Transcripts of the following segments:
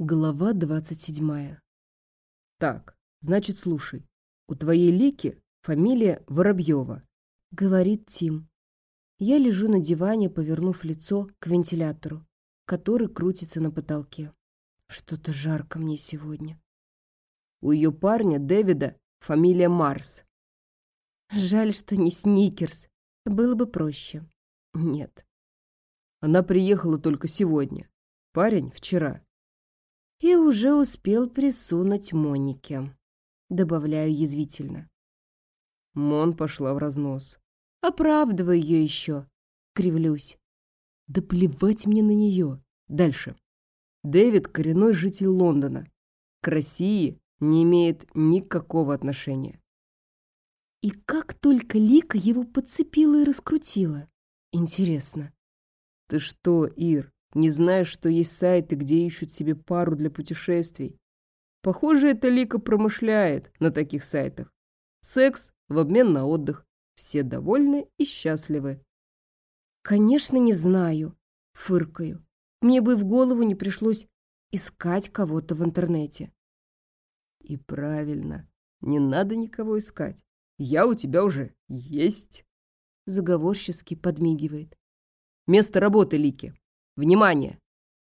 Глава двадцать седьмая. Так, значит, слушай. У твоей Лики фамилия Воробьева, говорит Тим. Я лежу на диване, повернув лицо к вентилятору, который крутится на потолке. Что-то жарко мне сегодня. У ее парня Дэвида фамилия Марс. Жаль, что не Сникерс. Было бы проще. Нет. Она приехала только сегодня. Парень вчера и уже успел присунуть Монике. Добавляю язвительно. Мон пошла в разнос. Оправдываю ее еще. Кривлюсь. Да плевать мне на нее. Дальше. Дэвид – коренной житель Лондона. К России не имеет никакого отношения. И как только Лика его подцепила и раскрутила. Интересно. Ты что, Ир, не знаешь, что есть сайты, где ищут себе пару для путешествий. Похоже, эта Лика промышляет на таких сайтах. Секс в обмен на отдых. Все довольны и счастливы. Конечно, не знаю. Фыркаю. Мне бы в голову не пришлось искать кого-то в интернете. И правильно. Не надо никого искать. Я у тебя уже есть. Заговорчески подмигивает. Место работы Лики. Внимание!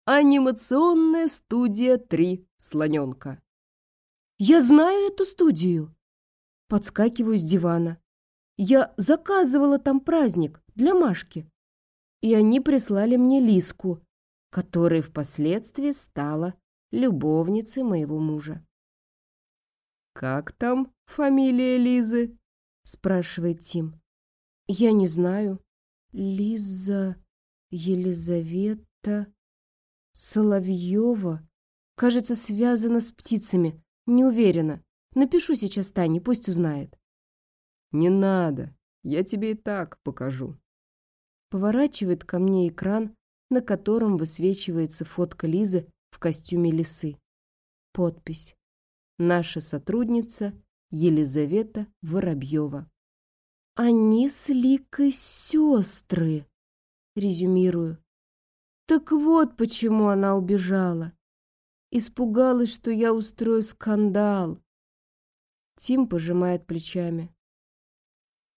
Анимационная студия 3 «Слоненка». «Я знаю эту студию!» Подскакиваю с дивана. «Я заказывала там праздник для Машки, и они прислали мне Лиску, которая впоследствии стала любовницей моего мужа». «Как там фамилия Лизы?» — спрашивает Тим. «Я не знаю. Лиза...» Елизавета Соловьева. Кажется, связана с птицами. Не уверена. Напишу сейчас Тане, пусть узнает. Не надо. Я тебе и так покажу. Поворачивает ко мне экран, на котором высвечивается фотка Лизы в костюме лисы. Подпись. Наша сотрудница Елизавета Воробьева. Они с Ликой сестры резюмирую. Так вот почему она убежала. Испугалась, что я устрою скандал. Тим пожимает плечами.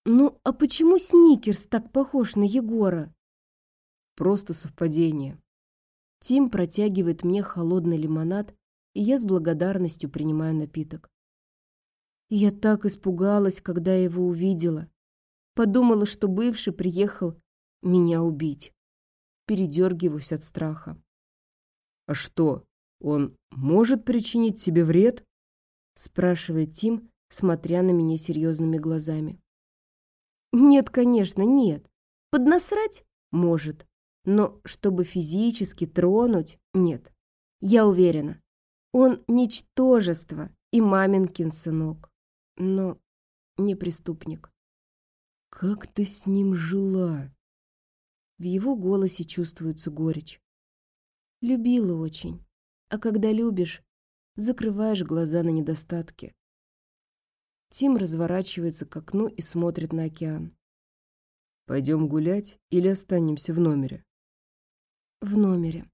Ну, а почему Сникерс так похож на Егора? Просто совпадение. Тим протягивает мне холодный лимонад, и я с благодарностью принимаю напиток. Я так испугалась, когда его увидела. Подумала, что бывший приехал меня убить. Передергиваюсь от страха. «А что, он может причинить себе вред?» спрашивает Тим, смотря на меня серьезными глазами. «Нет, конечно, нет. Поднасрать? Может. Но чтобы физически тронуть? Нет. Я уверена. Он ничтожество и маменькин сынок. Но не преступник». «Как ты с ним жила?» В его голосе чувствуется горечь. Любила очень. А когда любишь, закрываешь глаза на недостатки. Тим разворачивается к окну и смотрит на океан. «Пойдем гулять или останемся в номере?» «В номере».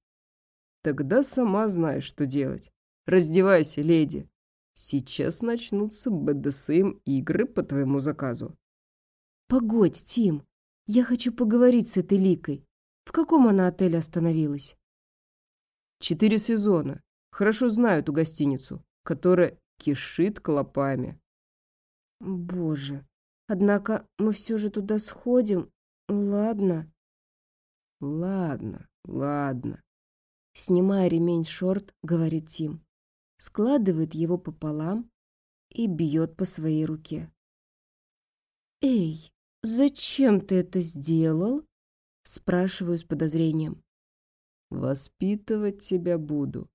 «Тогда сама знаешь, что делать. Раздевайся, леди. Сейчас начнутся БДСМ-игры по твоему заказу». «Погодь, Тим, я хочу поговорить с этой Ликой. В каком она отеле остановилась? Четыре сезона. Хорошо знаю эту гостиницу, которая кишит клопами. Боже. Однако мы все же туда сходим. Ладно. Ладно, ладно. Снимая ремень шорт, говорит Тим. Складывает его пополам и бьет по своей руке. Эй, «Зачем ты это сделал?» Спрашиваю с подозрением. «Воспитывать тебя буду».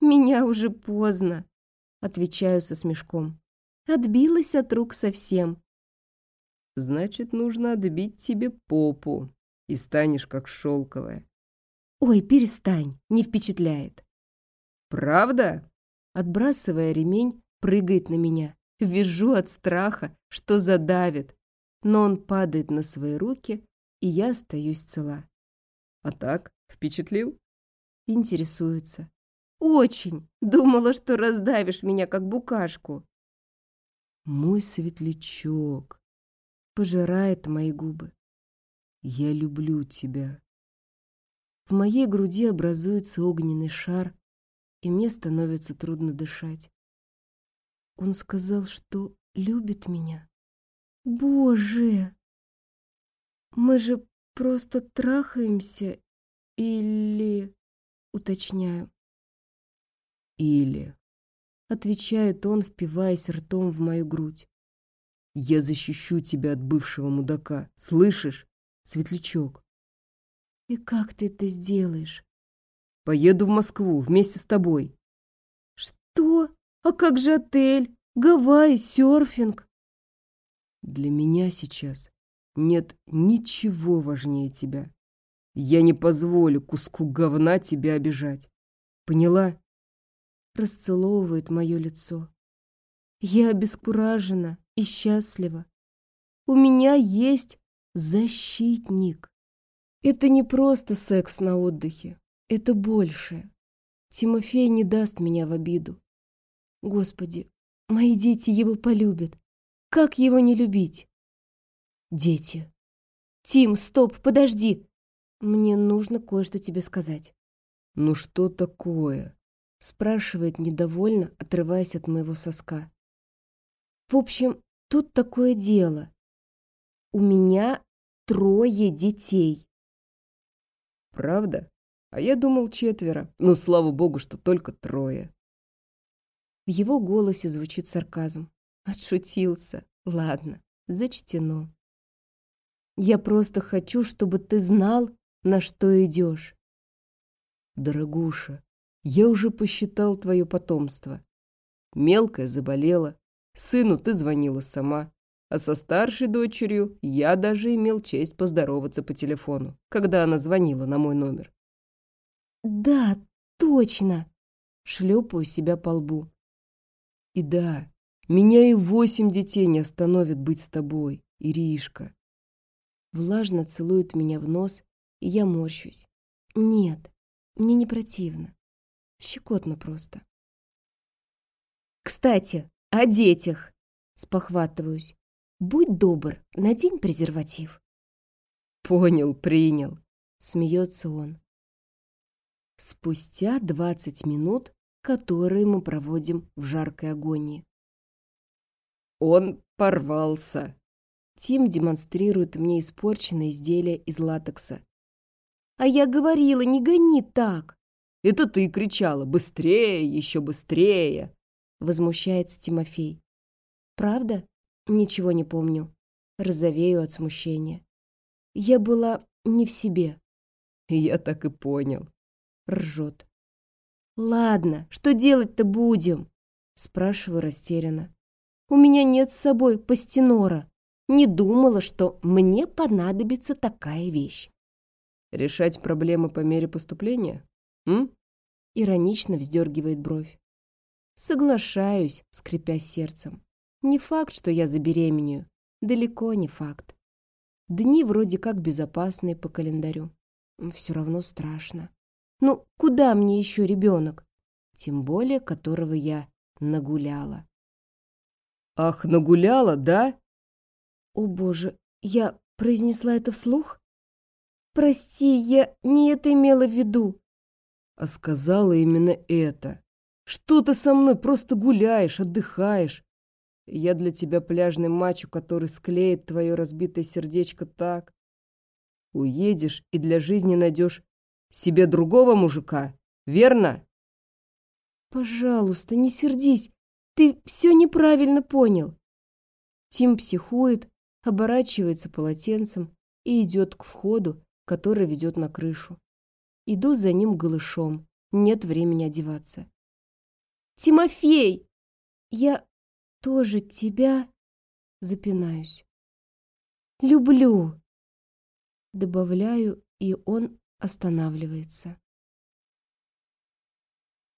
«Меня уже поздно», — отвечаю со смешком. Отбилась от рук совсем. «Значит, нужно отбить тебе попу, и станешь как шелковая». «Ой, перестань, не впечатляет». «Правда?» Отбрасывая ремень, прыгает на меня. Вижу от страха, что задавит но он падает на свои руки, и я остаюсь цела. А так, впечатлил? Интересуется. Очень. Думала, что раздавишь меня, как букашку. Мой светлячок пожирает мои губы. Я люблю тебя. В моей груди образуется огненный шар, и мне становится трудно дышать. Он сказал, что любит меня. Боже! Мы же просто трахаемся или... Уточняю. Или... Отвечает он, впиваясь ртом в мою грудь. Я защищу тебя от бывшего мудака. Слышишь, светлячок? И как ты это сделаешь? Поеду в Москву вместе с тобой. Что? А как же отель? Гавайи, серфинг? Для меня сейчас нет ничего важнее тебя. Я не позволю куску говна тебя обижать. Поняла? Расцеловывает мое лицо. Я обескуражена и счастлива. У меня есть защитник. Это не просто секс на отдыхе. Это больше. Тимофей не даст меня в обиду. Господи, мои дети его полюбят. Как его не любить? Дети. Тим, стоп, подожди. Мне нужно кое-что тебе сказать. Ну что такое? Спрашивает недовольно, отрываясь от моего соска. В общем, тут такое дело. У меня трое детей. Правда? А я думал четверо. Ну, слава богу, что только трое. В его голосе звучит сарказм. Отшутился. Ладно, зачтено. Я просто хочу, чтобы ты знал, на что идешь. Дорогуша, я уже посчитал твое потомство. Мелкая заболела, сыну ты звонила сама, а со старшей дочерью я даже имел честь поздороваться по телефону, когда она звонила на мой номер. «Да, точно!» Шлепаю себя по лбу. «И да, меня и восемь детей не остановит быть с тобой, Иришка!» Влажно целует меня в нос, и я морщусь. «Нет, мне не противно. Щекотно просто». «Кстати, о детях!» Спохватываюсь. Будь добр, надень презерватив. Понял, принял. Смеется он. Спустя двадцать минут, которые мы проводим в жаркой агонии. Он порвался. Тим демонстрирует мне испорченное изделие из латекса. А я говорила, не гони так. Это ты кричала, быстрее, еще быстрее. Возмущается Тимофей. Правда? Ничего не помню. Розовею от смущения. Я была не в себе. Я так и понял. Ржет. Ладно, что делать-то будем? Спрашиваю растерянно. У меня нет с собой пастенора. Не думала, что мне понадобится такая вещь. Решать проблемы по мере поступления? М? Иронично вздергивает бровь. Соглашаюсь, скрипя сердцем. Не факт, что я забеременею. Далеко не факт. Дни вроде как безопасные по календарю. Все равно страшно. Ну, куда мне еще ребенок? Тем более, которого я нагуляла. Ах, нагуляла, да? О, боже, я произнесла это вслух? Прости, я не это имела в виду. А сказала именно это. Что ты со мной просто гуляешь, отдыхаешь, я для тебя пляжный мачо, который склеит твое разбитое сердечко так. Уедешь и для жизни найдешь себе другого мужика, верно? Пожалуйста, не сердись. Ты все неправильно понял. Тим психует, оборачивается полотенцем и идет к входу, который ведет на крышу. Иду за ним голышом. Нет времени одеваться. «Тимофей!» Я тоже тебя запинаюсь. Люблю. Добавляю, и он останавливается.